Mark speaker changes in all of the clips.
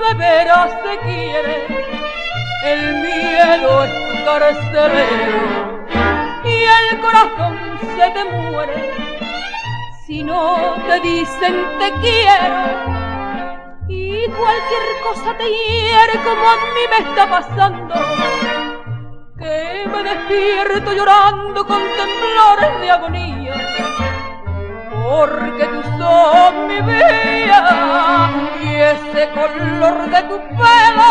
Speaker 1: de veras te quiere, el miedo es carcelero y el corazón se te muere si no te dicen te quiero. Y cualquier cosa te hiere como a mí me está pasando, que me despierto llorando con temblores de agonía porque tú sos mi vida ese color de tu pelo.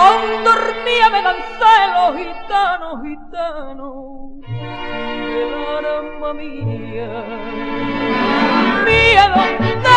Speaker 1: Aún dormía me dan celos gitano, gitano el alma mía. Miedo tengo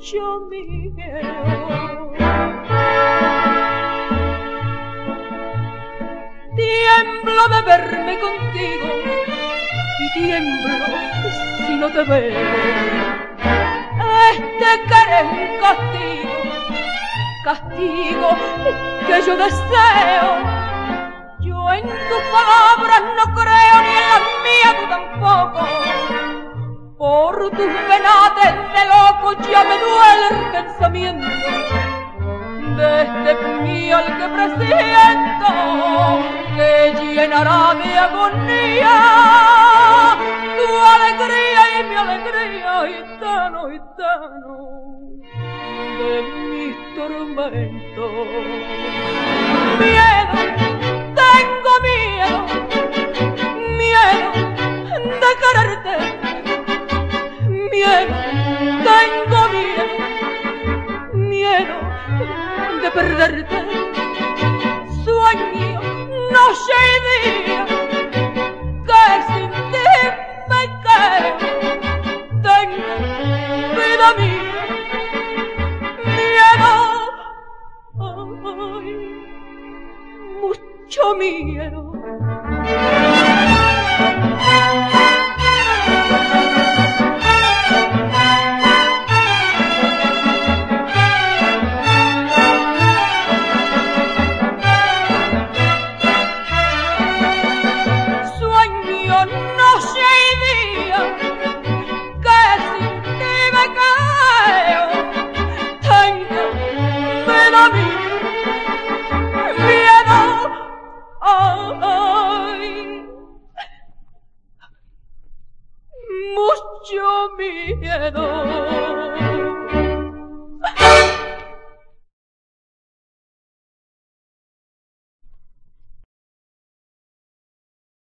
Speaker 1: mucho miedo. Tiemblo de verme contigo y tiemblo si no te veo. Este querer un castigo, castigo que yo deseo. Yo en tus palabras no creo ni en las mías tampoco. Por tus penates de loco ya me duele el pensamiento de este puñal que presiento que llenará de agonía tu alegría y mi alegría, gitano, gitano, de mis tormentos. Miedo, tengo miedo, miedo de quererte, de perderte. Sueño noche y día que sin ti me quedo. Tengo vida mía, miedo, ay, mucho miedo. mucho miedo.